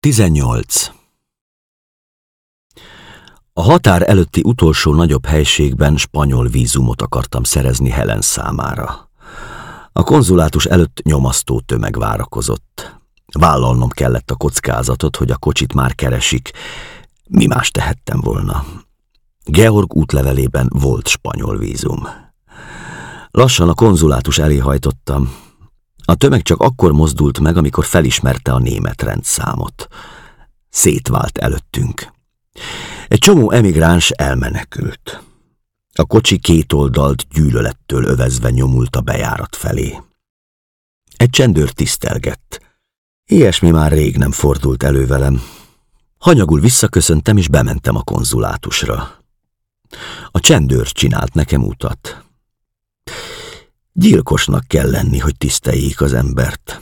18. A határ előtti utolsó nagyobb helységben spanyol vízumot akartam szerezni Helen számára. A konzulátus előtt nyomasztó tömeg várakozott. Vállalnom kellett a kockázatot, hogy a kocsit már keresik. Mi más tehettem volna? Georg útlevelében volt spanyol vízum. Lassan a konzulátus elé hajtottam, a tömeg csak akkor mozdult meg, amikor felismerte a német rendszámot. Szétvált előttünk. Egy csomó emigráns elmenekült. A kocsi két oldalt gyűlölettől övezve nyomult a bejárat felé. Egy csendőr tisztelgett. Ilyesmi már rég nem fordult elő velem. Hanyagul visszaköszöntem, és bementem a konzulátusra. A csendőr csinált nekem utat. Gyilkosnak kell lenni, hogy tiszteljék az embert,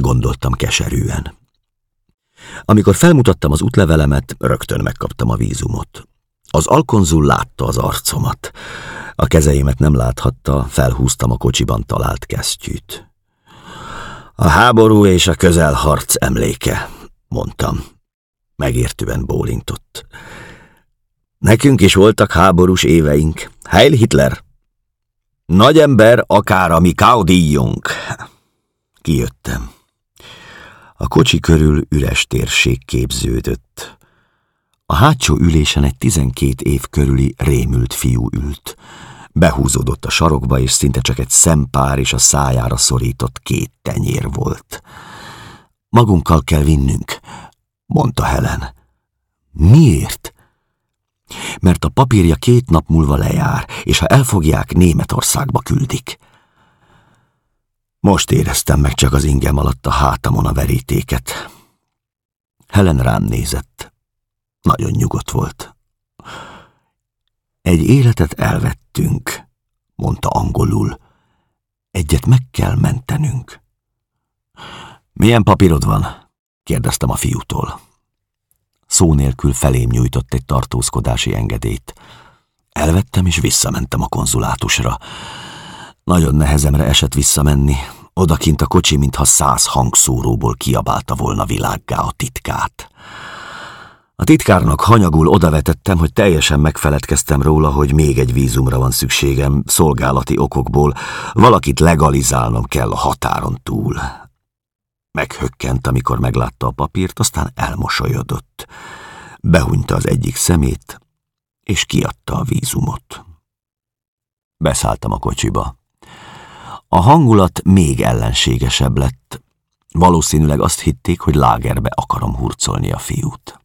gondoltam keserűen. Amikor felmutattam az útlevelemet, rögtön megkaptam a vízumot. Az alkonzul látta az arcomat. A kezeimet nem láthatta, felhúztam a kocsiban talált kesztyűt. A háború és a közelharc emléke, mondtam. Megértően bólintott. Nekünk is voltak háborús éveink. Heil Hitler! Nagy ember, akár a mi kaudíjunk. Kijöttem. A kocsi körül üres térség képződött. A hátsó ülésen egy tizenkét év körüli rémült fiú ült. Behúzódott a sarokba, és szinte csak egy szempár és a szájára szorított két tenyér volt. Magunkkal kell vinnünk, mondta Helen. Miért? Mert a papírja két nap múlva lejár, és ha elfogják, Németországba küldik. Most éreztem meg csak az ingem alatt a hátamon a verítéket. Helen rám nézett. Nagyon nyugodt volt. Egy életet elvettünk, mondta angolul. Egyet meg kell mentenünk. Milyen papírod van? kérdeztem a fiútól. Szó nélkül felém nyújtott egy tartózkodási engedélyt. Elvettem és visszamentem a konzulátusra. Nagyon nehezemre esett visszamenni. Odakint a kocsi, mintha száz hangszóróból kiabálta volna világgá a titkát. A titkárnak hanyagul odavetettem, hogy teljesen megfeledkeztem róla, hogy még egy vízumra van szükségem, szolgálati okokból, valakit legalizálnom kell a határon túl. Meghökkent, amikor meglátta a papírt, aztán elmosolyodott. Behunyta az egyik szemét, és kiadta a vízumot. Beszálltam a kocsiba. A hangulat még ellenségesebb lett. Valószínűleg azt hitték, hogy lágerbe akarom hurcolni a fiút.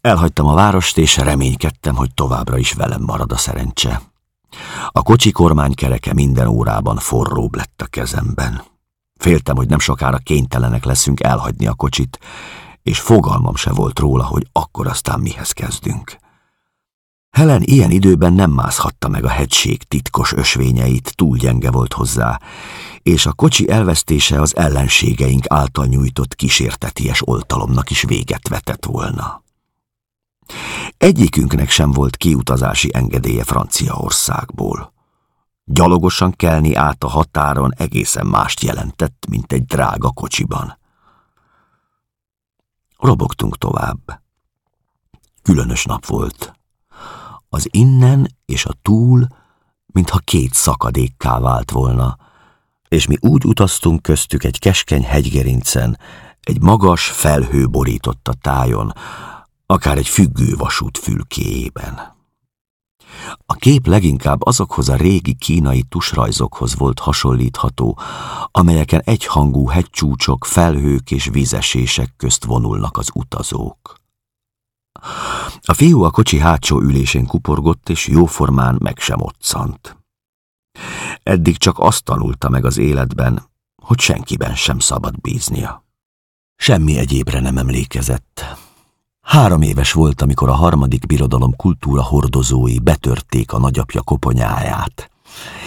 Elhagytam a várost, és reménykedtem, hogy továbbra is velem marad a szerencse. A kocsi kormánykereke minden órában forróbb lett a kezemben. Féltem, hogy nem sokára kénytelenek leszünk elhagyni a kocsit, és fogalmam se volt róla, hogy akkor aztán mihez kezdünk. Helen ilyen időben nem mászhatta meg a hegység titkos ösvényeit, túl gyenge volt hozzá, és a kocsi elvesztése az ellenségeink által nyújtott kísérteties oltalomnak is véget vetett volna. Egyikünknek sem volt kiutazási engedélye Franciaországból. Gyalogosan kelni át a határon egészen mást jelentett, mint egy drága kocsiban. Robogtunk tovább. Különös nap volt. Az innen és a túl, mintha két szakadékká vált volna, és mi úgy utaztunk köztük egy keskeny hegygerincen, egy magas felhő borított tájon, akár egy függő vasút fülkéjében. A kép leginkább azokhoz a régi kínai tusrajzokhoz volt hasonlítható, amelyeken egyhangú hegycsúcsok, felhők és vízesések közt vonulnak az utazók. A fiú a kocsi hátsó ülésén kuporgott, és jóformán meg sem otszant. Eddig csak azt tanulta meg az életben, hogy senkiben sem szabad bíznia. Semmi egyébre nem emlékezett. Három éves volt, amikor a harmadik birodalom kultúra hordozói betörték a nagyapja koponyáját.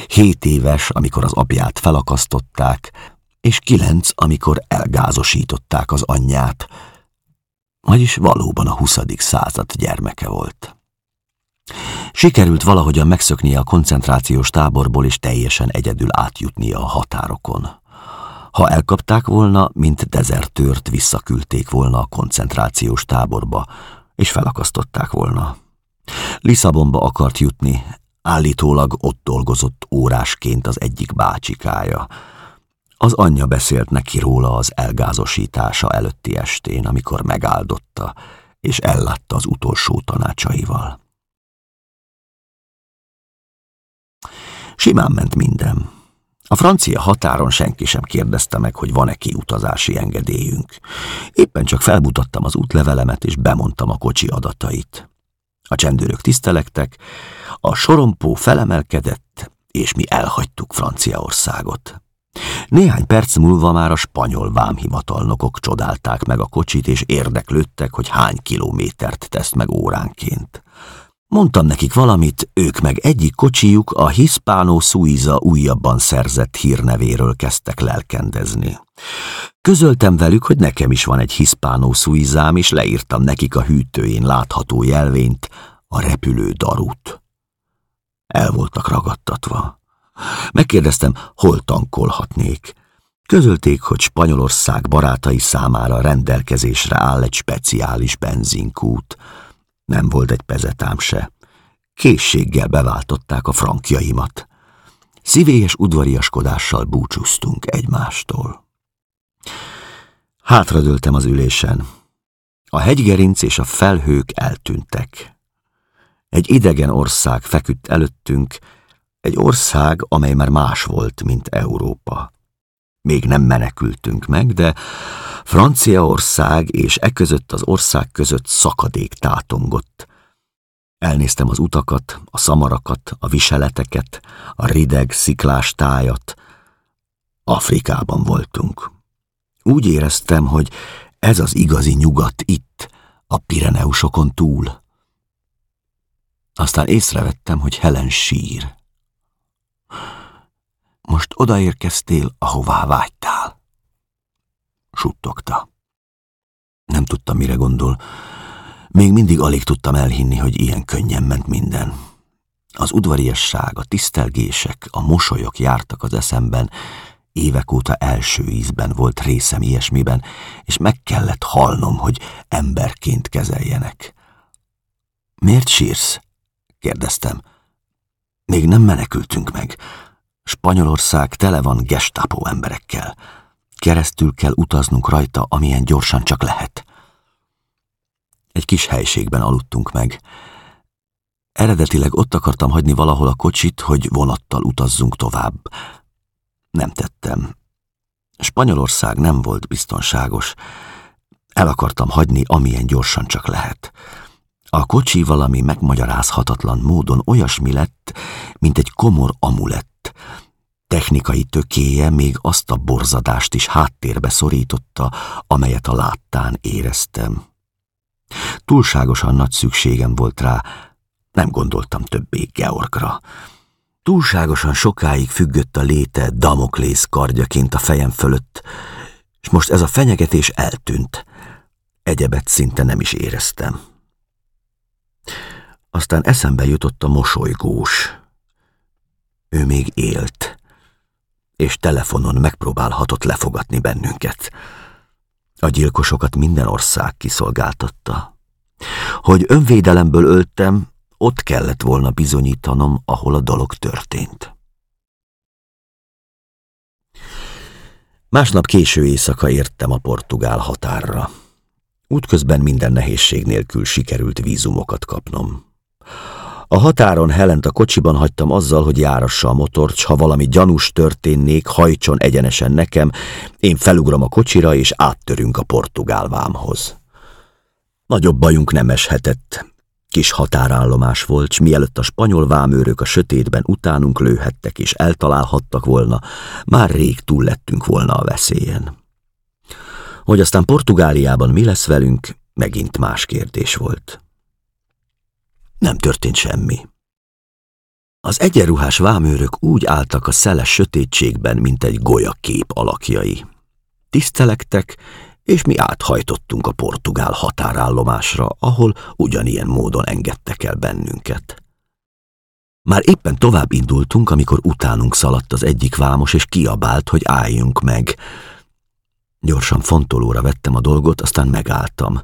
Hét éves, amikor az apját felakasztották, és kilenc, amikor elgázosították az anyját, vagyis valóban a huszadik század gyermeke volt. Sikerült valahogyan megszöknie a koncentrációs táborból és teljesen egyedül átjutnia a határokon. Ha elkapták volna, mint dezertőrt visszaküldték volna a koncentrációs táborba, és felakasztották volna. Lisszabonba akart jutni, állítólag ott dolgozott órásként az egyik bácsikája. Az anyja beszélt neki róla az elgázosítása előtti estén, amikor megáldotta, és ellátta az utolsó tanácsaival. Simán ment minden. A francia határon senki sem kérdezte meg, hogy van-e kiutazási engedélyünk. Éppen csak felmutattam az útlevelemet, és bemondtam a kocsi adatait. A csendőrök tisztelektek, a sorompó felemelkedett, és mi elhagytuk Franciaországot. Néhány perc múlva már a spanyol vámhivatalnokok csodálták meg a kocsit, és érdeklődtek, hogy hány kilométert tesz meg óránként. Mondtam nekik valamit, ők meg egyik kocsijuk a Hispano Suiza újabban szerzett hírnevéről kezdtek lelkendezni. Közöltem velük, hogy nekem is van egy Hispano Suizám, és leírtam nekik a hűtőjén látható jelvényt, a repülő darut. El voltak ragadtatva. Megkérdeztem, hol tankolhatnék. Közölték, hogy Spanyolország barátai számára rendelkezésre áll egy speciális benzinkút, nem volt egy pezetám se. Készséggel beváltották a frankjaimat. Szívélyes udvariaskodással búcsúztunk egymástól. Hátradőltem az ülésen. A hegygerinc és a felhők eltűntek. Egy idegen ország feküdt előttünk, egy ország, amely már más volt, mint Európa. Még nem menekültünk meg, de Franciaország és e között az ország között szakadék tátongott. Elnéztem az utakat, a szamarakat, a viseleteket, a rideg, sziklás tájat. Afrikában voltunk. Úgy éreztem, hogy ez az igazi nyugat itt, a Pireneusokon túl. Aztán észrevettem, hogy Helen sír. Most odaérkeztél, ahová vágytál. Suttogta. Nem tudtam, mire gondol. Még mindig alig tudtam elhinni, hogy ilyen könnyen ment minden. Az udvariasság, a tisztelgések, a mosolyok jártak az eszemben, évek óta első ízben volt részem ilyesmiben, és meg kellett halnom, hogy emberként kezeljenek. Miért sírsz? kérdeztem. Még nem menekültünk meg. Spanyolország tele van gestapo emberekkel. Keresztül kell utaznunk rajta, amilyen gyorsan csak lehet. Egy kis helységben aludtunk meg. Eredetileg ott akartam hagyni valahol a kocsit, hogy vonattal utazzunk tovább. Nem tettem. Spanyolország nem volt biztonságos. El akartam hagyni, amilyen gyorsan csak lehet. A kocsi valami megmagyarázhatatlan módon olyasmi lett, mint egy komor amulett. Technikai tökéje még azt a borzadást is háttérbe szorította, amelyet a láttán éreztem. Túlságosan nagy szükségem volt rá, nem gondoltam többé Georgra. Túlságosan sokáig függött a léte Damoklész kardjaként a fejem fölött, és most ez a fenyegetés eltűnt. Egyebet szinte nem is éreztem. Aztán eszembe jutott a mosolygós. Ő még élt, és telefonon megpróbálhatott lefogatni bennünket. A gyilkosokat minden ország kiszolgáltatta. Hogy önvédelemből öltem, ott kellett volna bizonyítanom, ahol a dolog történt. Másnap késő éjszaka értem a portugál határra. Útközben minden nehézség nélkül sikerült vízumokat kapnom. A határon Helent a kocsiban hagytam azzal, hogy járassa a motort, ha valami gyanús történnék, hajtson egyenesen nekem, én felugrom a kocsira, és áttörünk a portugál vámhoz. Nagyobb bajunk nem eshetett. Kis határállomás volt, s mielőtt a spanyol vámőrök a sötétben utánunk lőhettek és eltalálhattak volna, már rég túl lettünk volna a veszélyen. Hogy aztán Portugáliában mi lesz velünk, megint más kérdés volt. Nem történt semmi. Az egyenruhás vámőrök úgy álltak a szeles sötétségben, mint egy golyakép alakjai. Tisztelektek, és mi áthajtottunk a portugál határállomásra, ahol ugyanilyen módon engedtek el bennünket. Már éppen tovább indultunk, amikor utánunk szaladt az egyik vámos, és kiabált, hogy álljunk meg. Gyorsan fontolóra vettem a dolgot, aztán megálltam.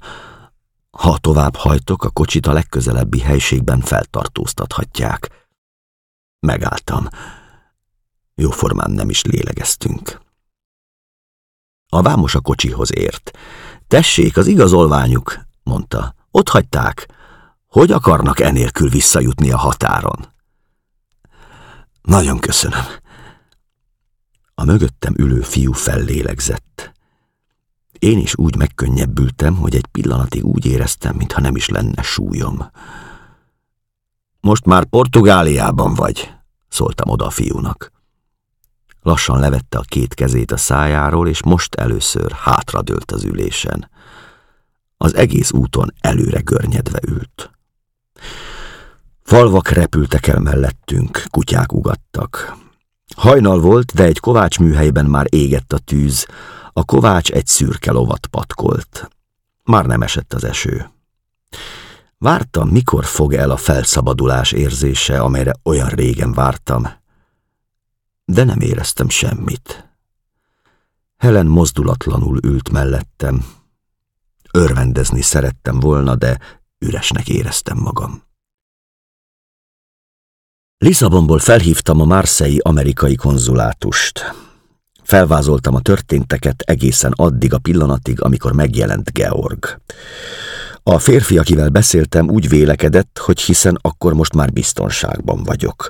Ha tovább hajtok, a kocsit a legközelebbi helységben feltartóztathatják. Megálltam. Jóformán nem is lélegeztünk. A vámos a kocsihoz ért. Tessék, az igazolványuk, mondta. Ott hagyták. Hogy akarnak enélkül visszajutni a határon? Nagyon köszönöm. A mögöttem ülő fiú fellélegzett. Én is úgy megkönnyebbültem, hogy egy pillanatig úgy éreztem, mintha nem is lenne súlyom. Most már Portugáliában vagy, szóltam oda a fiúnak. Lassan levette a két kezét a szájáról, és most először hátradőlt az ülésen. Az egész úton előre görnyedve ült. Falvak repültek el mellettünk, kutyák ugattak. Hajnal volt, de egy kovács műhelyben már égett a tűz, a kovács egy szürke lovat patkolt. Már nem esett az eső. Vártam, mikor fog el a felszabadulás érzése, amelyre olyan régen vártam, de nem éreztem semmit. Helen mozdulatlanul ült mellettem. Örvendezni szerettem volna, de üresnek éreztem magam. Lisszabonból felhívtam a Marseille amerikai konzulátust. Felvázoltam a történteket egészen addig a pillanatig, amikor megjelent Georg. A férfi, akivel beszéltem, úgy vélekedett, hogy hiszen akkor most már biztonságban vagyok.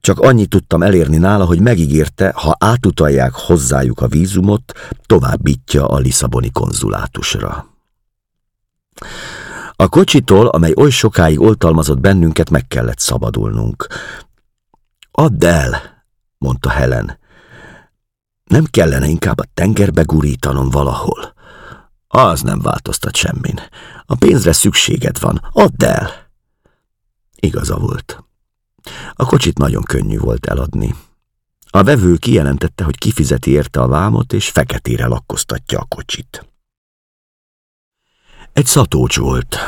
Csak annyit tudtam elérni nála, hogy megígérte, ha átutalják hozzájuk a vízumot, továbbítja a Lisszaboni konzulátusra. A kocsitól, amely oly sokáig oltalmazott bennünket, meg kellett szabadulnunk. Add el, mondta Helen. Nem kellene inkább a tengerbe gurítanom valahol. Az nem változtat semmin. A pénzre szükséged van. Add el! Igaza volt. A kocsit nagyon könnyű volt eladni. A vevő kijelentette, hogy kifizeti érte a vámot, és feketére lakkoztatja a kocsit. Egy szatócs volt.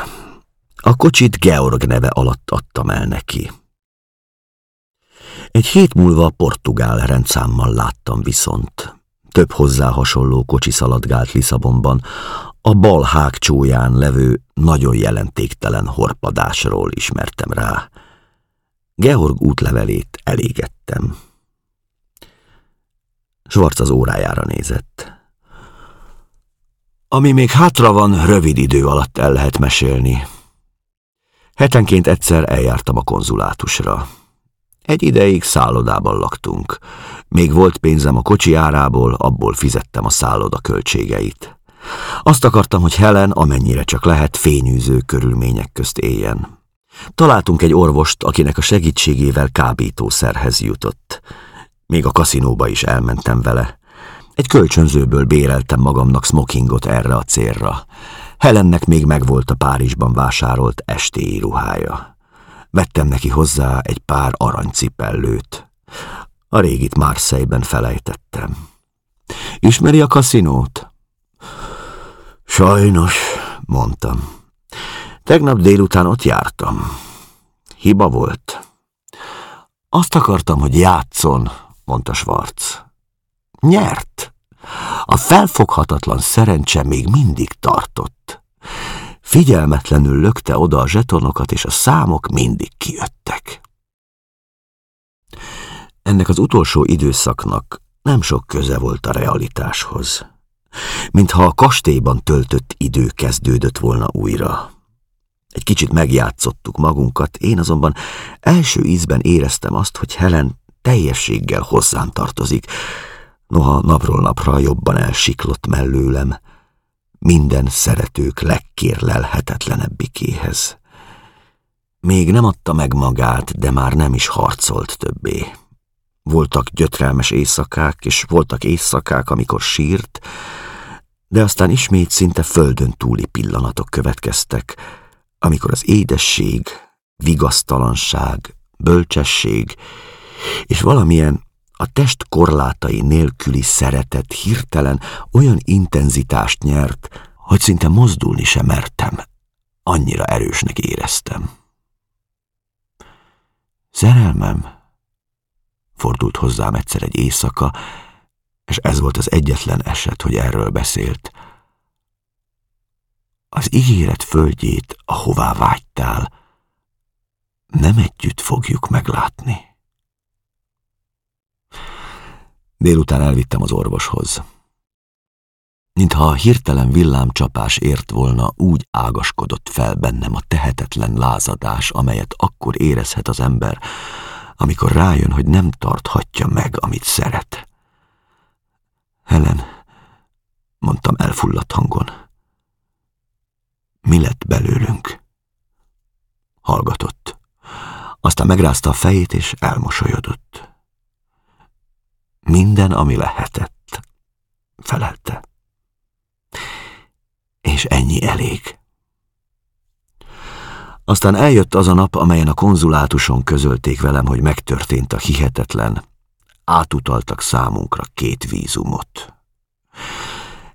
A kocsit Georg neve alatt adtam el neki. Egy hét múlva a portugál rendszámmal láttam viszont. Több hozzá hasonló kocsi szaladgált Lisszabonban, a bal hágcsóján levő, nagyon jelentéktelen horpadásról ismertem rá. Georg útlevelét elégettem. Schwarz az órájára nézett. Ami még hátra van, rövid idő alatt el lehet mesélni. Hetenként egyszer eljártam a konzulátusra. Egy ideig szállodában laktunk. Még volt pénzem a kocsi árából, abból fizettem a szálloda költségeit. Azt akartam, hogy Helen, amennyire csak lehet, fényűző körülmények közt éljen. Találtunk egy orvost, akinek a segítségével kábítószerhez jutott. Még a kaszinóba is elmentem vele. Egy kölcsönzőből béreltem magamnak smokingot erre a célra. Helennek még megvolt a Párizsban vásárolt estéi íruhája. Vettem neki hozzá egy pár aranycipellőt. A régit Marseille-ben felejtettem. Ismeri a kaszinót? Sajnos, mondtam. Tegnap délután ott jártam. Hiba volt. Azt akartam, hogy játszon, mondta Schwarz. Nyert. A felfoghatatlan szerencse még mindig tartott. Figyelmetlenül lökte oda a zsetonokat, és a számok mindig kijöttek. Ennek az utolsó időszaknak nem sok köze volt a realitáshoz. Mintha a kastélyban töltött idő kezdődött volna újra. Egy kicsit megjátszottuk magunkat, én azonban első ízben éreztem azt, hogy Helen teljességgel hozzám tartozik, noha napról napra jobban elsiklott mellőlem, minden szeretők legkérlelhetetlenebbikéhez. Még nem adta meg magát, de már nem is harcolt többé. Voltak gyötrelmes éjszakák, és voltak éjszakák, amikor sírt, de aztán ismét szinte földön túli pillanatok következtek, amikor az édesség, vigasztalanság, bölcsesség és valamilyen a test korlátai nélküli szeretet hirtelen olyan intenzitást nyert, hogy szinte mozdulni sem mertem. Annyira erősnek éreztem. Szerelmem? Fordult hozzám egyszer egy éjszaka, és ez volt az egyetlen eset, hogy erről beszélt. Az ígéret földjét, ahová vágytál, nem együtt fogjuk meglátni. Délután elvittem az orvoshoz. Mintha a hirtelen villámcsapás ért volna, úgy ágaskodott fel bennem a tehetetlen lázadás, amelyet akkor érezhet az ember, amikor rájön, hogy nem tarthatja meg, amit szeret. Helen, mondtam elfulladt hangon. Mi lett belőlünk? Hallgatott. Aztán megrázta a fejét, és elmosolyodott. Minden, ami lehetett, felelte. És ennyi elég. Aztán eljött az a nap, amelyen a konzulátuson közölték velem, hogy megtörtént a hihetetlen. Átutaltak számunkra két vízumot.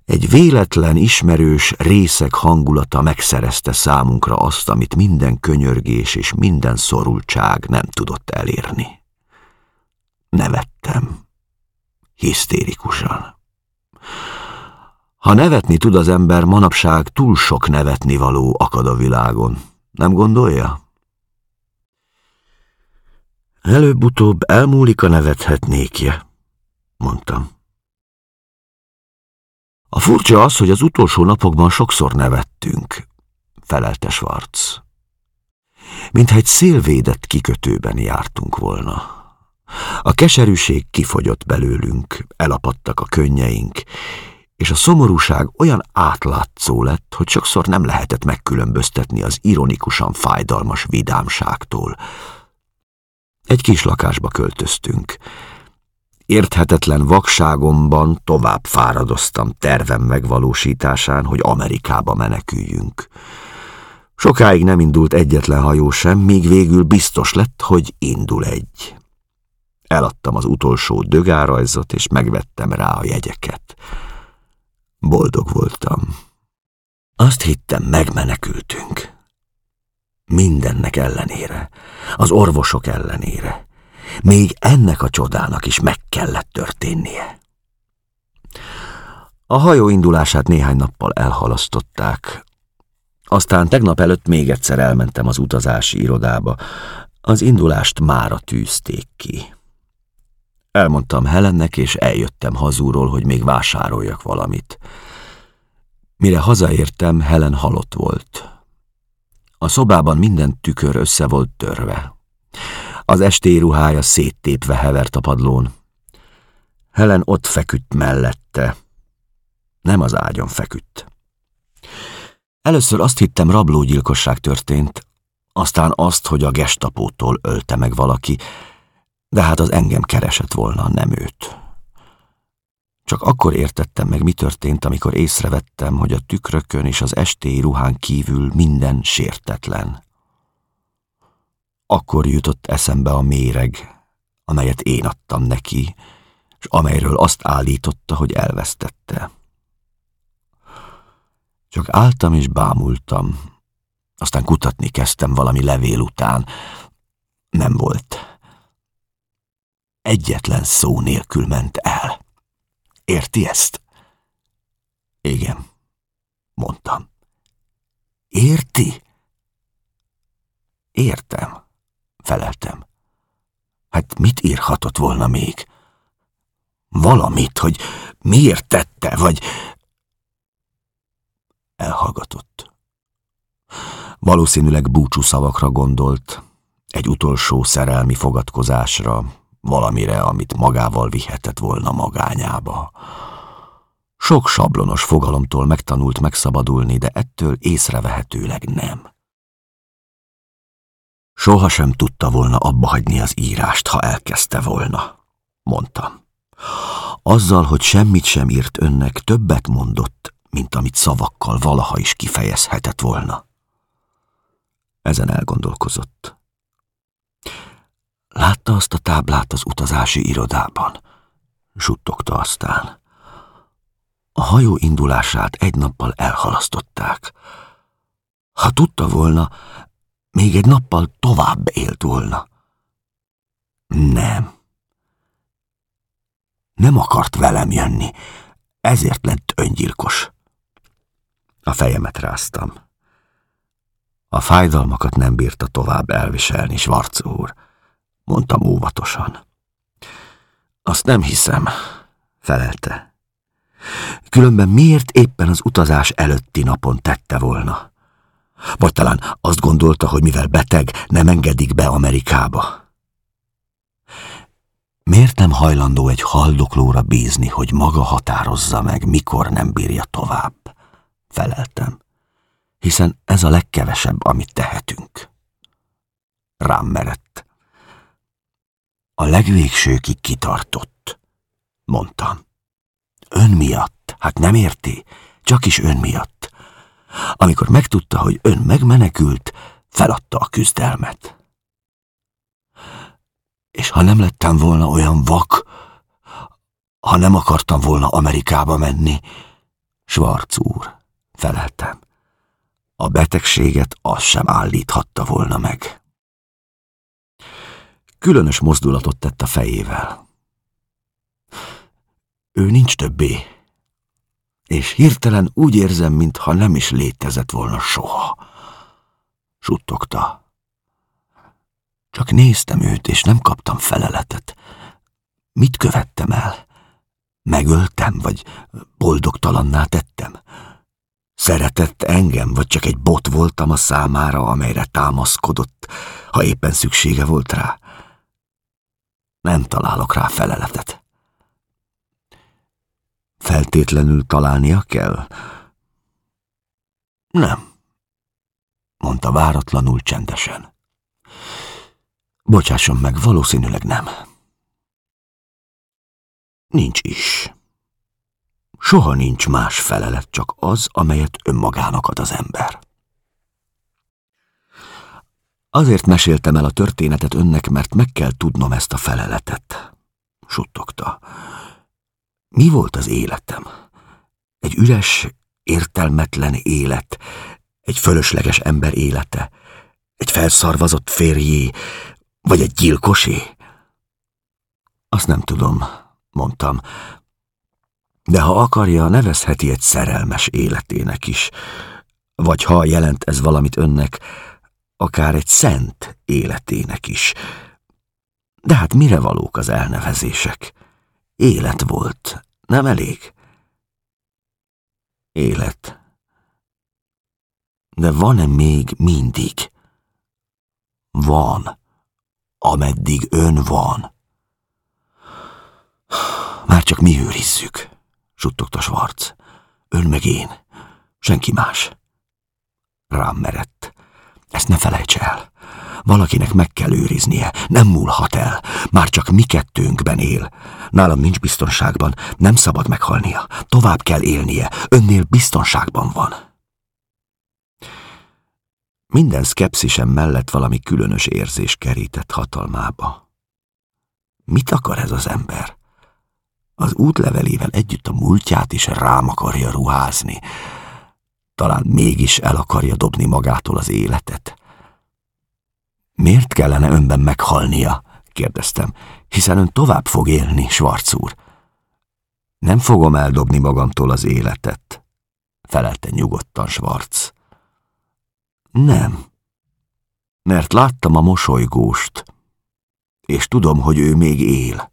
Egy véletlen, ismerős részek hangulata megszerezte számunkra azt, amit minden könyörgés és minden szorultság nem tudott elérni. Nevettem. Hisztérikusan. Ha nevetni tud az ember, manapság túl sok nevetni való akad a világon. Nem gondolja? Előbb-utóbb elmúlik a nevethetnékje, mondtam. A furcsa az, hogy az utolsó napokban sokszor nevettünk, felelte Schwarz. Mintha egy szélvédett kikötőben jártunk volna. A keserűség kifogyott belőlünk, elapadtak a könnyeink, és a szomorúság olyan átlátszó lett, hogy sokszor nem lehetett megkülönböztetni az ironikusan fájdalmas vidámságtól. Egy kis lakásba költöztünk. Érthetetlen vakságomban tovább fáradoztam tervem megvalósításán, hogy Amerikába meneküljünk. Sokáig nem indult egyetlen hajó sem, míg végül biztos lett, hogy indul egy. Eladtam az utolsó dögárajzot, és megvettem rá a jegyeket. Boldog voltam. Azt hittem, megmenekültünk. Mindennek ellenére, az orvosok ellenére. Még ennek a csodának is meg kellett történnie. A hajó indulását néhány nappal elhalasztották. Aztán tegnap előtt még egyszer elmentem az utazási irodába. Az indulást mára tűzték ki. Elmondtam Helennek, és eljöttem hazúról, hogy még vásároljak valamit. Mire hazaértem, Helen halott volt. A szobában minden tükör össze volt törve. Az estély ruhája széttépve hevert a padlón. Helen ott feküdt mellette. Nem az ágyon feküdt. Először azt hittem, rablógyilkosság történt, aztán azt, hogy a gestapótól ölte meg valaki, de hát az engem keresett volna, nem őt. Csak akkor értettem meg, mi történt, amikor észrevettem, hogy a tükrökön és az estély ruhán kívül minden sértetlen. Akkor jutott eszembe a méreg, amelyet én adtam neki, és amelyről azt állította, hogy elvesztette. Csak álltam és bámultam, aztán kutatni kezdtem valami levél után. Nem volt. Egyetlen szó nélkül ment el. Érti ezt? Igen, mondtam. Érti? Értem, feleltem. Hát mit írhatott volna még? Valamit, hogy miért tette, vagy... Elhallgatott. Valószínűleg búcsú szavakra gondolt, egy utolsó szerelmi fogadkozásra, valamire, amit magával vihetett volna magányába. Sok sablonos fogalomtól megtanult megszabadulni, de ettől észrevehetőleg nem. Soha sem tudta volna abba hagyni az írást, ha elkezdte volna, mondtam. Azzal, hogy semmit sem írt önnek, többet mondott, mint amit szavakkal valaha is kifejezhetett volna. Ezen elgondolkozott. Látta azt a táblát az utazási irodában? Suttogta aztán. A hajó indulását egy nappal elhalasztották. Ha tudta volna, még egy nappal tovább élt volna. Nem. Nem akart velem jönni, ezért lett öngyilkos. A fejemet ráztam. A fájdalmakat nem bírta tovább elviselni, Svarc úr, mondtam óvatosan. Azt nem hiszem, felelte. Különben miért éppen az utazás előtti napon tette volna? Vagy talán azt gondolta, hogy mivel beteg, nem engedik be Amerikába. Miért nem hajlandó egy haldoklóra bízni, hogy maga határozza meg, mikor nem bírja tovább? Feleltem. Hiszen ez a legkevesebb, amit tehetünk. Rám merett. A legvégsőkig kitartott, mondtam. Ön miatt, hát nem érti, csak is ön miatt. Amikor megtudta, hogy ön megmenekült, feladta a küzdelmet. És ha nem lettem volna olyan vak, ha nem akartam volna Amerikába menni, Schwarz úr, feleltem. A betegséget az sem állíthatta volna meg. Különös mozdulatot tett a fejével. Ő nincs többé, és hirtelen úgy érzem, mintha nem is létezett volna soha. Suttogta. Csak néztem őt, és nem kaptam feleletet. Mit követtem el? Megöltem, vagy boldogtalanná tettem? Szeretett engem, vagy csak egy bot voltam a számára, amelyre támaszkodott, ha éppen szüksége volt rá? Nem találok rá feleletet. Feltétlenül találnia kell? Nem, mondta váratlanul csendesen. Bocsásson meg, valószínűleg nem. Nincs is. Soha nincs más felelet, csak az, amelyet önmagának ad az ember. Azért meséltem el a történetet önnek, mert meg kell tudnom ezt a feleletet, suttogta. Mi volt az életem? Egy üres, értelmetlen élet, egy fölösleges ember élete, egy felszarvazott férjé, vagy egy gyilkosé? Azt nem tudom, mondtam. De ha akarja, nevezheti egy szerelmes életének is. Vagy ha jelent ez valamit önnek, akár egy szent életének is. De hát mire valók az elnevezések? Élet volt, nem elég? Élet. De van-e még mindig? Van ameddig ön van. Már csak mi őrizzük, suttogta Schwarz. Ön meg én, senki más. Rám merett. Ezt ne felejts el. Valakinek meg kell őriznie, nem múlhat el. Már csak mi kettőnkben él. Nálam nincs biztonságban, nem szabad meghalnia. Tovább kell élnie, önnél biztonságban van. Minden szkepszisem mellett valami különös érzés kerített hatalmába. Mit akar ez az ember? Az útlevelével együtt a múltját is rám akarja ruházni. Talán mégis el akarja dobni magától az életet. Miért kellene önben meghalnia? kérdeztem, hiszen ön tovább fog élni, Schwarz úr. Nem fogom eldobni magamtól az életet, felelte nyugodtan Schwarz. Nem. Mert láttam a mosolygóst, és tudom, hogy ő még él.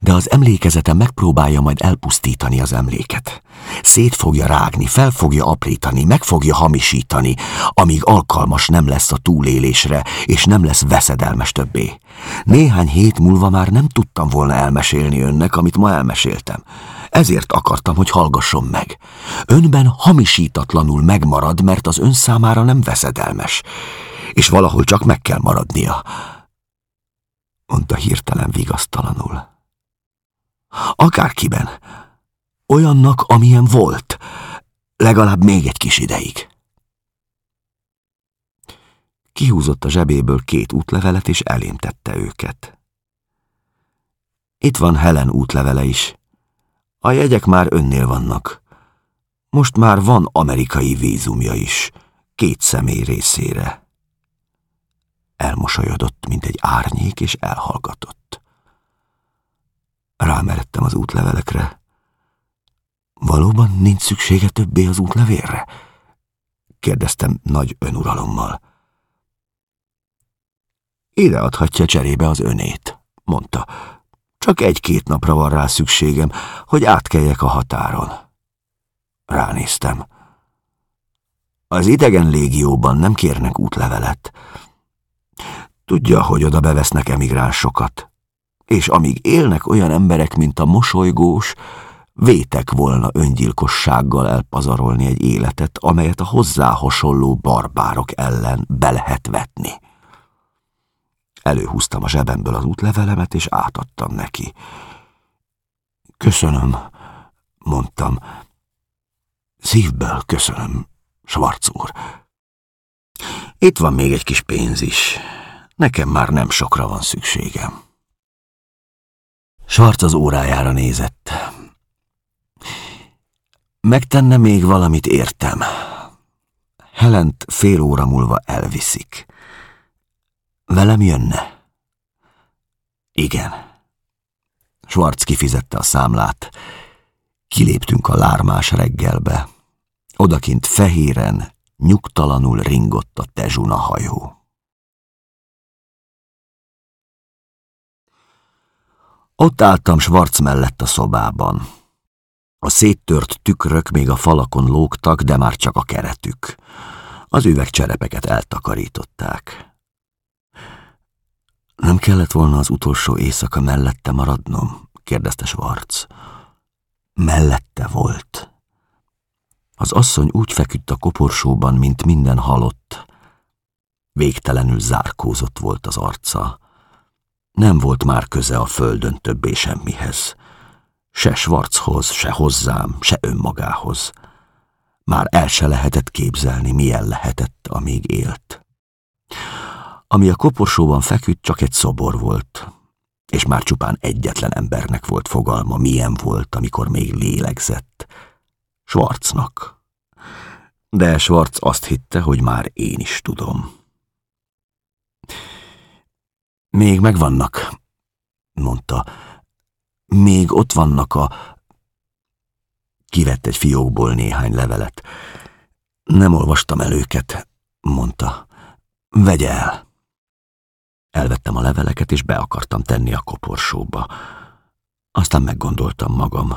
De az emlékezete megpróbálja majd elpusztítani az emléket. Szét fogja rágni, fel fogja aprítani, meg fogja hamisítani, amíg alkalmas nem lesz a túlélésre, és nem lesz veszedelmes többé. Néhány hét múlva már nem tudtam volna elmesélni önnek, amit ma elmeséltem. Ezért akartam, hogy hallgasson meg. Önben hamisítatlanul megmarad, mert az ön számára nem veszedelmes, és valahol csak meg kell maradnia. Mondta hirtelen vigasztalanul. Akárkiben. Olyannak, amilyen volt. Legalább még egy kis ideig. Kihúzott a zsebéből két útlevelet, és elémtette őket. Itt van Helen útlevele is. A jegyek már önnél vannak. Most már van amerikai vízumja is, két személy részére. elmosolyodott, mint egy árnyék, és elhallgatott. Rámeredtem az útlevelekre. Valóban nincs szüksége többé az útlevélre? kérdeztem nagy önuralommal. Ide adhatja cserébe az önét, mondta. Csak egy-két napra van rá szükségem, hogy átkeljek a határon. Ránéztem. Az idegen légióban nem kérnek útlevelet. Tudja, hogy oda bevesznek emigránsokat. És amíg élnek olyan emberek, mint a mosolygós, vétek volna öngyilkossággal elpazarolni egy életet, amelyet a hozzá hasonló barbárok ellen be lehet vetni. Előhúztam a zsebemből az útlevelemet, és átadtam neki. Köszönöm, mondtam. Szívből köszönöm, Schwarz úr. Itt van még egy kis pénz is. Nekem már nem sokra van szükségem. Schwarz az órájára nézett. Megtenne még valamit értem. Helent fél óra múlva elviszik. Velem jönne? Igen. Schwarz kifizette a számlát. Kiléptünk a lármás reggelbe. Odakint fehéren, nyugtalanul ringott a Tezsuna hajó. Ott álltam Schwarz mellett a szobában. A széttört tükrök még a falakon lógtak, de már csak a keretük. Az üvegcserepeket eltakarították. Nem kellett volna az utolsó éjszaka mellette maradnom? kérdezte Schwarz. Mellette volt. Az asszony úgy feküdt a koporsóban, mint minden halott. Végtelenül zárkózott volt az arca. Nem volt már köze a földön többé semmihez. Se Schwarzhoz, se hozzám, se önmagához. Már el se lehetett képzelni, milyen lehetett, amíg élt. Ami a koporsóban feküdt, csak egy szobor volt, és már csupán egyetlen embernek volt fogalma, milyen volt, amikor még lélegzett. Schwarznak. De Schwarz azt hitte, hogy már én is tudom. Még megvannak, mondta. Még ott vannak a... Kivett egy fiókból néhány levelet. Nem olvastam el őket, mondta. Vegye el. Elvettem a leveleket, és be akartam tenni a koporsóba. Aztán meggondoltam magam.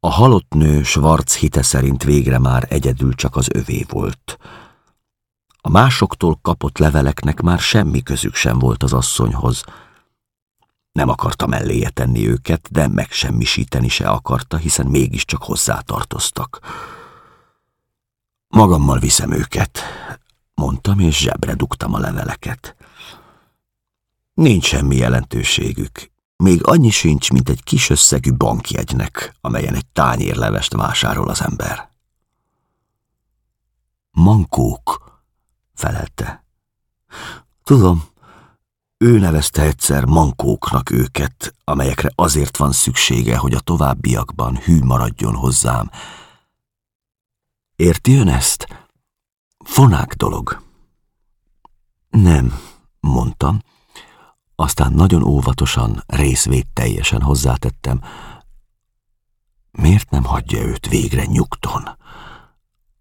A halott nő Schwarz hite szerint végre már egyedül csak az övé volt. A másoktól kapott leveleknek már semmi közük sem volt az asszonyhoz. Nem akarta melléje tenni őket, de megsemmisíteni se akarta, hiszen mégiscsak hozzátartoztak. Magammal viszem őket, mondtam, és zsebre dugtam a leveleket. Nincs semmi jelentőségük. Még annyi sincs, mint egy kis összegű bankjegynek, amelyen egy tányérlevest vásárol az ember. Mankók, felelte. Tudom, ő nevezte egyszer mankóknak őket, amelyekre azért van szüksége, hogy a továbbiakban hű maradjon hozzám. Érti ön ezt? Fonák dolog. Nem, mondtam, aztán nagyon óvatosan, részvét teljesen hozzátettem. Miért nem hagyja őt végre nyugton?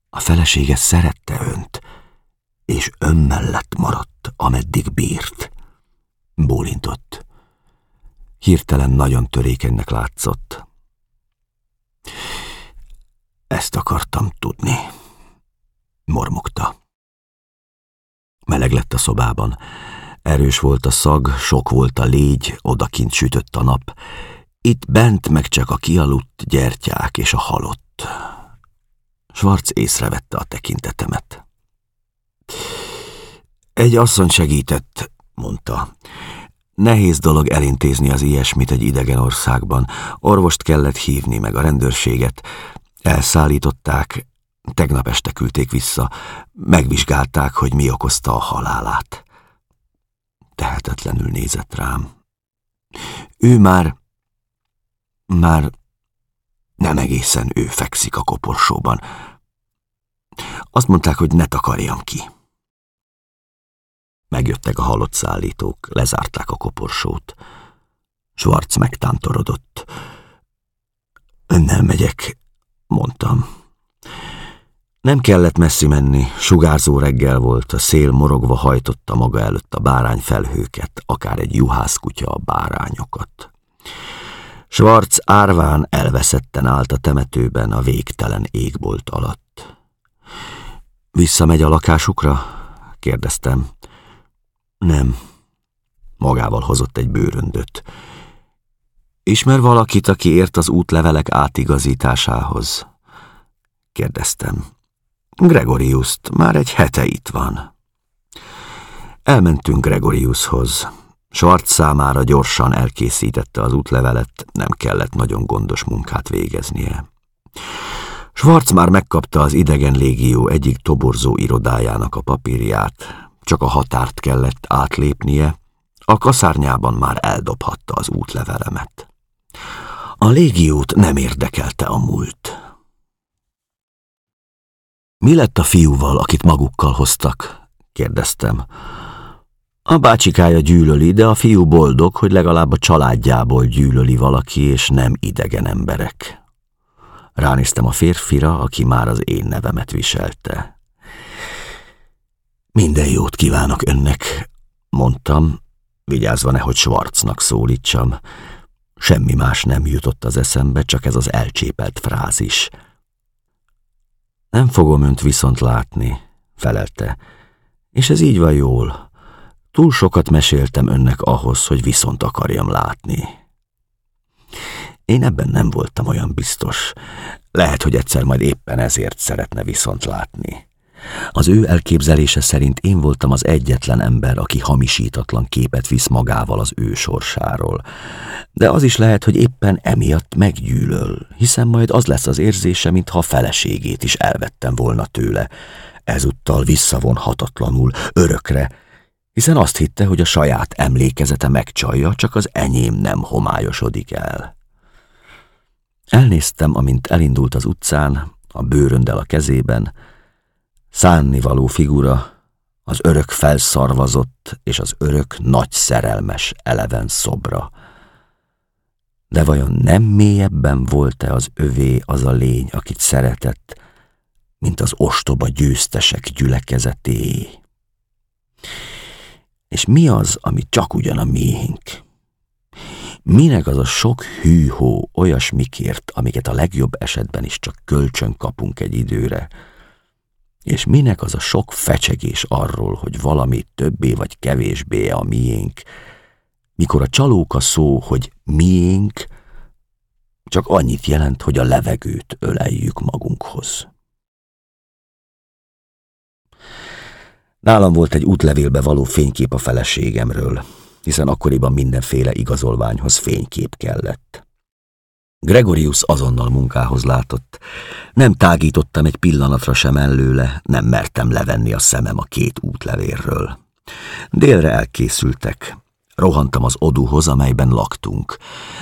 A felesége szerette önt, és ön mellett maradt, ameddig bírt. Bólintott. Hirtelen nagyon törékenynek látszott. Ezt akartam tudni, mormogta. Meleg lett a szobában. Erős volt a szag, sok volt a légy, odakint sütött a nap. Itt bent meg csak a kialudt gyertyák és a halott. Schwarz észrevette a tekintetemet. Egy asszony segített, mondta. Nehéz dolog elintézni az ilyesmit egy idegen országban. Orvost kellett hívni, meg a rendőrséget. Elszállították, tegnap este küldték vissza. Megvizsgálták, hogy mi okozta a halálát tehetetlenül nézett rám. Ő már, már nem egészen ő fekszik a koporsóban. Azt mondták, hogy ne takarjam ki. Megjöttek a halott szállítók, lezárták a koporsót. Schwarz megtántorodott. Önnel megyek, mondtam. Nem kellett messzi menni, sugárzó reggel volt, a szél morogva hajtotta maga előtt a bárányfelhőket, akár egy juhászkutya a bárányokat. Schwarz árván elveszetten állt a temetőben a végtelen égbolt alatt. Visszamegy a lakásukra? kérdeztem. Nem. Magával hozott egy bőröndöt. Ismer valakit, aki ért az útlevelek átigazításához? Kérdeztem. Gregoriuszt, már egy hete itt van. Elmentünk Gregoriushoz. Schwarz számára gyorsan elkészítette az útlevelet, nem kellett nagyon gondos munkát végeznie. Schwarz már megkapta az idegen légió egyik toborzó irodájának a papírját, csak a határt kellett átlépnie, a kaszárnyában már eldobhatta az útlevelemet. A légiót nem érdekelte a múlt. Mi lett a fiúval, akit magukkal hoztak? kérdeztem. A bácsikája gyűlöli, de a fiú boldog, hogy legalább a családjából gyűlöli valaki, és nem idegen emberek. Ránéztem a férfira, aki már az én nevemet viselte. Minden jót kívánok önnek, mondtam, vigyázva nehogy Schwarznak szólítsam. Semmi más nem jutott az eszembe, csak ez az elcsépelt frázis. Nem fogom önt viszont látni, felelte, és ez így van jól. Túl sokat meséltem önnek ahhoz, hogy viszont akarjam látni. Én ebben nem voltam olyan biztos. Lehet, hogy egyszer majd éppen ezért szeretne viszont látni. Az ő elképzelése szerint én voltam az egyetlen ember, aki hamisítatlan képet visz magával az ő sorsáról. De az is lehet, hogy éppen emiatt meggyűlöl, hiszen majd az lesz az érzése, mintha a feleségét is elvettem volna tőle. Ezúttal visszavonhatatlanul, örökre, hiszen azt hitte, hogy a saját emlékezete megcsalja, csak az enyém nem homályosodik el. Elnéztem, amint elindult az utcán, a bőröndel a kezében, szánnivaló figura, az örök felszarvazott és az örök nagy szerelmes eleven szobra. De vajon nem mélyebben volt-e az övé az a lény, akit szeretett, mint az ostoba győztesek gyülekezeté? És mi az, ami csak ugyan a miénk? Minek az a sok hűhó olyasmikért, amiket a legjobb esetben is csak kölcsön kapunk egy időre, és minek az a sok fecsegés arról, hogy valami többé vagy kevésbé a miénk, mikor a csalóka szó, hogy miénk, csak annyit jelent, hogy a levegőt öleljük magunkhoz. Nálam volt egy útlevélbe való fénykép a feleségemről, hiszen akkoriban mindenféle igazolványhoz fénykép kellett. Gregorius azonnal munkához látott. Nem tágítottam egy pillanatra sem előle, nem mertem levenni a szemem a két útlevérről. Délre elkészültek. Rohantam az oduhoz, amelyben laktunk.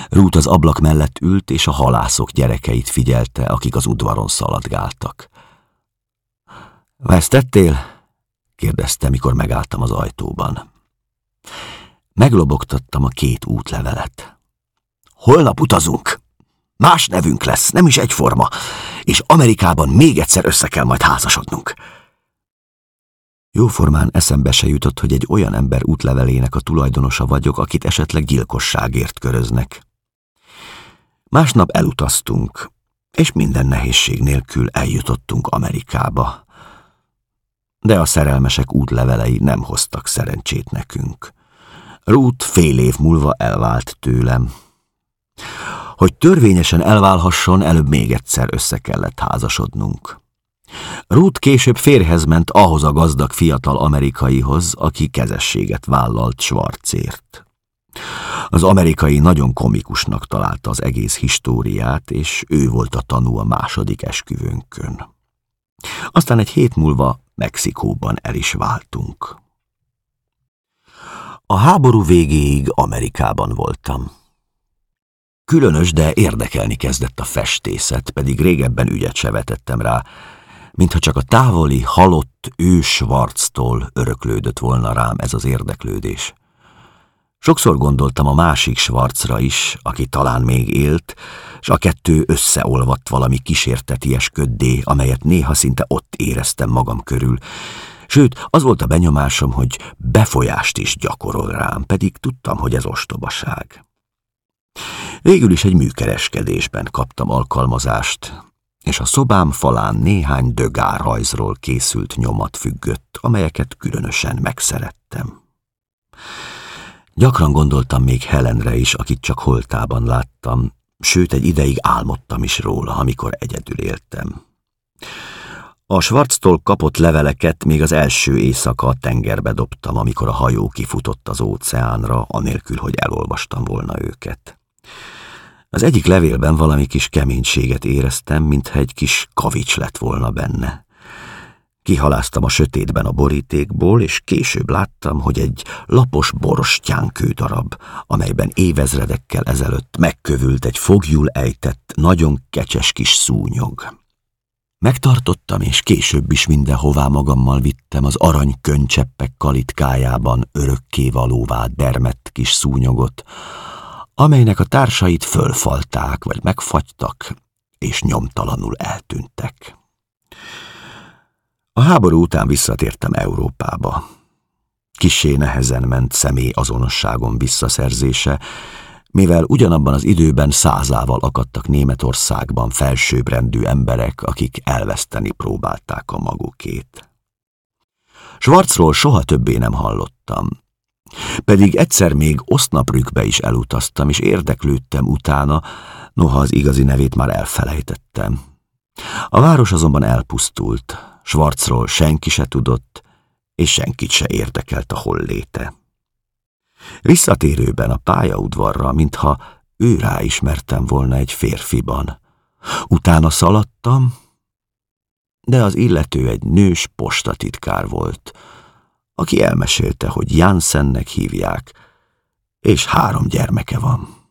Rút az ablak mellett ült, és a halászok gyerekeit figyelte, akik az udvaron szaladgáltak. Vesztettél? kérdezte, mikor megálltam az ajtóban. Meglobogtattam a két útlevelet. Holnap utazunk, Más nevünk lesz, nem is egyforma, és Amerikában még egyszer össze kell majd házasodnunk. Jóformán eszembe se jutott, hogy egy olyan ember útlevelének a tulajdonosa vagyok, akit esetleg gyilkosságért köröznek. Másnap elutaztunk, és minden nehézség nélkül eljutottunk Amerikába. De a szerelmesek útlevelei nem hoztak szerencsét nekünk. Ruth fél év múlva elvált tőlem. Hogy törvényesen elválhasson, előbb még egyszer össze kellett házasodnunk. Ruth később férhez ment ahhoz a gazdag fiatal amerikaihoz, aki kezességet vállalt Schwarzért. Az amerikai nagyon komikusnak találta az egész históriát, és ő volt a tanú a második esküvőnkön. Aztán egy hét múlva Mexikóban el is váltunk. A háború végéig Amerikában voltam. Különös, de érdekelni kezdett a festészet, pedig régebben ügyet se vetettem rá. mintha csak a távoli, halott ő Schwarztól öröklődött volna rám ez az érdeklődés. Sokszor gondoltam a másik Schwarzra is, aki talán még élt, és a kettő összeolvadt valami kísérteties köddé, amelyet néha szinte ott éreztem magam körül, Sőt, az volt a benyomásom, hogy befolyást is gyakorol rám, pedig tudtam, hogy ez ostobaság. Végül is egy műkereskedésben kaptam alkalmazást, és a szobám falán néhány dögárrajzról készült nyomat függött, amelyeket különösen megszerettem. Gyakran gondoltam még Helenre is, akit csak holtában láttam, sőt egy ideig álmodtam is róla, amikor egyedül éltem. A Schwarztól kapott leveleket még az első éjszaka a tengerbe dobtam, amikor a hajó kifutott az óceánra, anélkül, hogy elolvastam volna őket. Az egyik levélben valami kis keménységet éreztem, mintha egy kis kavics lett volna benne. Kihaláztam a sötétben a borítékból, és később láttam, hogy egy lapos borostyán kődarab, amelyben évezredekkel ezelőtt megkövült egy fogjul ejtett, nagyon kecses kis szúnyog. Megtartottam, és később is mindenhová magammal vittem az arany könycseppek kalitkájában örökké valóvá dermett kis szúnyogot, amelynek a társait fölfalták, vagy megfagytak, és nyomtalanul eltűntek. A háború után visszatértem Európába. Kissé nehezen ment személy azonosságom visszaszerzése, mivel ugyanabban az időben százával akadtak Németországban felsőbbrendű emberek, akik elveszteni próbálták a magukét. Schwarzról soha többé nem hallottam, pedig egyszer még osznaprükbe is elutaztam, és érdeklődtem utána, noha az igazi nevét már elfelejtettem. A város azonban elpusztult, Schwarzról senki se tudott, és senkit se érdekelt a holléte. Visszatérőben a pályaudvarra, mintha ő ráismertem volna egy férfiban. Utána szaladtam, de az illető egy nős postatitkár volt, aki elmesélte, hogy Jansennek hívják, és három gyermeke van.